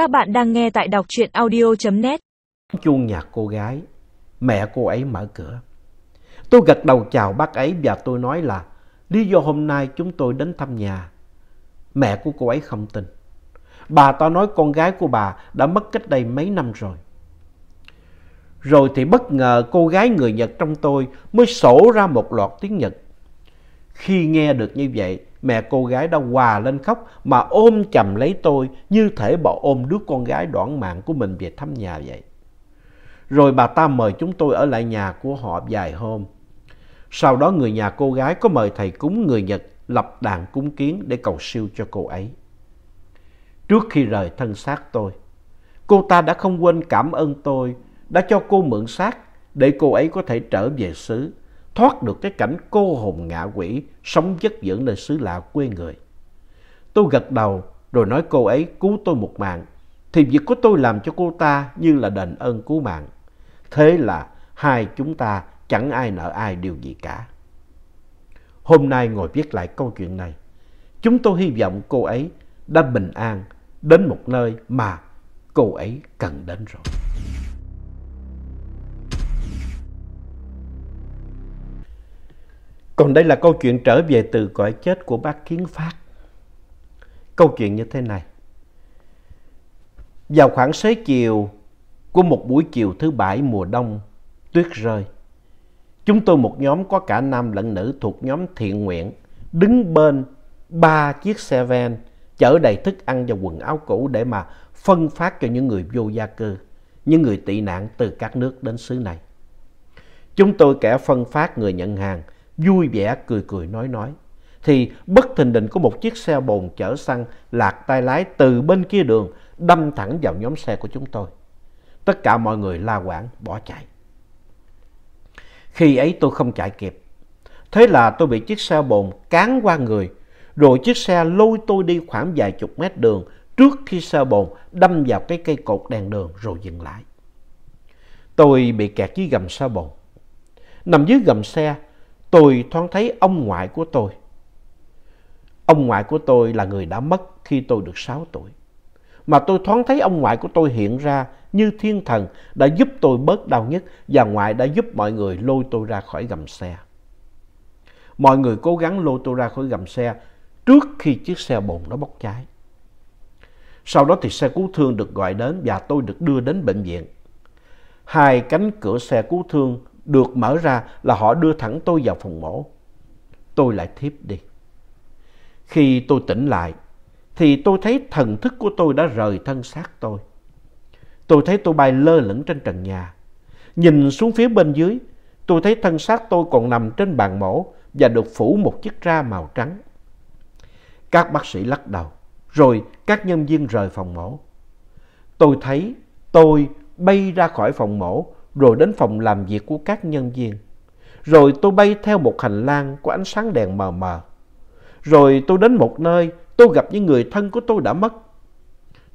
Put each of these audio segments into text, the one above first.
Các bạn đang nghe tại đọc truyện audio.net. Chuông nhà cô gái, mẹ cô ấy mở cửa. Tôi gật đầu chào bác ấy và tôi nói là lý do hôm nay chúng tôi đến thăm nhà. Mẹ của cô ấy không tin. Bà ta nói con gái của bà đã mất cách đây mấy năm rồi. Rồi thì bất ngờ cô gái người Nhật trong tôi mới sổ ra một loạt tiếng Nhật. Khi nghe được như vậy, mẹ cô gái đã hòa lên khóc mà ôm chầm lấy tôi như thể bà ôm đứa con gái đoạn mạng của mình về thăm nhà vậy. Rồi bà ta mời chúng tôi ở lại nhà của họ vài hôm. Sau đó người nhà cô gái có mời thầy cúng người Nhật lập đàn cúng kiến để cầu siêu cho cô ấy. Trước khi rời thân xác tôi, cô ta đã không quên cảm ơn tôi đã cho cô mượn xác để cô ấy có thể trở về xứ thoát được cái cảnh cô hồn ngạ quỷ sống vất dưỡng nơi xứ lạ quê người. Tôi gật đầu rồi nói cô ấy cứu tôi một mạng, thì việc của tôi làm cho cô ta như là đền ơn cứu mạng. Thế là hai chúng ta chẳng ai nợ ai điều gì cả. Hôm nay ngồi viết lại câu chuyện này, chúng tôi hy vọng cô ấy đã bình an đến một nơi mà cô ấy cần đến rồi. Còn đây là câu chuyện trở về từ cõi chết của bác Kiến Phát. Câu chuyện như thế này. Vào khoảng xế chiều của một buổi chiều thứ bảy mùa đông, tuyết rơi. Chúng tôi một nhóm có cả nam lẫn nữ thuộc nhóm thiện nguyện đứng bên ba chiếc xe van chở đầy thức ăn và quần áo cũ để mà phân phát cho những người vô gia cư, những người tị nạn từ các nước đến xứ này. Chúng tôi kẻ phân phát người nhận hàng, vui vẻ cười cười nói nói. Thì bất thình lình có một chiếc xe bồn chở xăng lạc tay lái từ bên kia đường đâm thẳng vào nhóm xe của chúng tôi. Tất cả mọi người la quảng bỏ chạy. Khi ấy tôi không chạy kịp. Thế là tôi bị chiếc xe bồn cán qua người. Rồi chiếc xe lôi tôi đi khoảng vài chục mét đường trước khi xe bồn đâm vào cái cây cột đèn đường rồi dừng lại. Tôi bị kẹt dưới gầm xe bồn. Nằm dưới gầm xe, tôi thoáng thấy ông ngoại của tôi. Ông ngoại của tôi là người đã mất khi tôi được 6 tuổi. Mà tôi thoáng thấy ông ngoại của tôi hiện ra như thiên thần đã giúp tôi bớt đau nhất và ngoại đã giúp mọi người lôi tôi ra khỏi gầm xe. Mọi người cố gắng lôi tôi ra khỏi gầm xe trước khi chiếc xe bồn nó bốc cháy. Sau đó thì xe cứu thương được gọi đến và tôi được đưa đến bệnh viện. Hai cánh cửa xe cứu thương được mở ra là họ đưa thẳng tôi vào phòng mổ. Tôi lại thiếp đi. Khi tôi tỉnh lại, thì tôi thấy thần thức của tôi đã rời thân xác tôi. Tôi thấy tôi bay lơ lửng trên trần nhà. Nhìn xuống phía bên dưới, tôi thấy thân xác tôi còn nằm trên bàn mổ và được phủ một chiếc ra màu trắng. Các bác sĩ lắc đầu, rồi các nhân viên rời phòng mổ. Tôi thấy tôi bay ra khỏi phòng mổ rồi đến phòng làm việc của các nhân viên. Rồi tôi bay theo một hành lang có ánh sáng đèn mờ mờ. Rồi tôi đến một nơi tôi gặp những người thân của tôi đã mất.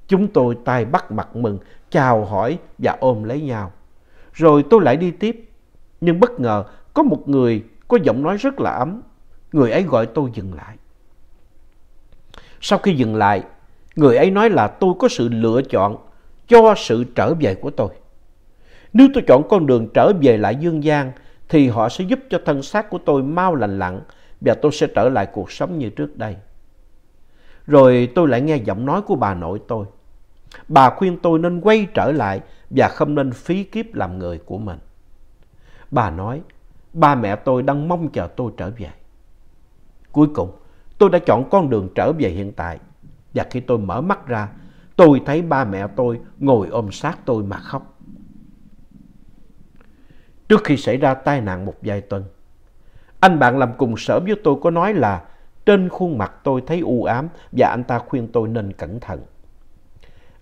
Chúng tôi tay bắt mặt mừng, chào hỏi và ôm lấy nhau. Rồi tôi lại đi tiếp. Nhưng bất ngờ có một người có giọng nói rất là ấm. Người ấy gọi tôi dừng lại. Sau khi dừng lại, người ấy nói là tôi có sự lựa chọn cho sự trở về của tôi. Nếu tôi chọn con đường trở về lại dương gian, thì họ sẽ giúp cho thân xác của tôi mau lành lặn và tôi sẽ trở lại cuộc sống như trước đây. Rồi tôi lại nghe giọng nói của bà nội tôi. Bà khuyên tôi nên quay trở lại và không nên phí kiếp làm người của mình. Bà nói, ba mẹ tôi đang mong chờ tôi trở về. Cuối cùng, tôi đã chọn con đường trở về hiện tại. Và khi tôi mở mắt ra, tôi thấy ba mẹ tôi ngồi ôm sát tôi mà khóc. Trước khi xảy ra tai nạn một vài tuần, anh bạn làm cùng sở với tôi có nói là trên khuôn mặt tôi thấy u ám và anh ta khuyên tôi nên cẩn thận.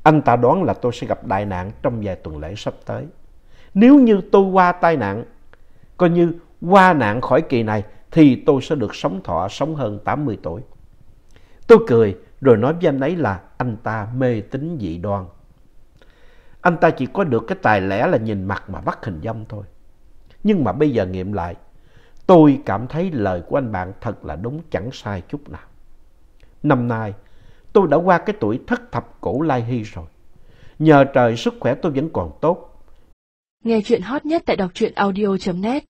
Anh ta đoán là tôi sẽ gặp đại nạn trong vài tuần lễ sắp tới. Nếu như tôi qua tai nạn, coi như qua nạn khỏi kỳ này, thì tôi sẽ được sống thọ sống hơn 80 tuổi. Tôi cười rồi nói với anh ấy là anh ta mê tín dị đoan. Anh ta chỉ có được cái tài lẻ là nhìn mặt mà bắt hình dâm thôi. Nhưng mà bây giờ nghiệm lại, tôi cảm thấy lời của anh bạn thật là đúng chẳng sai chút nào. Năm nay, tôi đã qua cái tuổi thất thập cổ lai hy rồi. Nhờ trời sức khỏe tôi vẫn còn tốt. Nghe chuyện hot nhất tại đọc truyện audio.net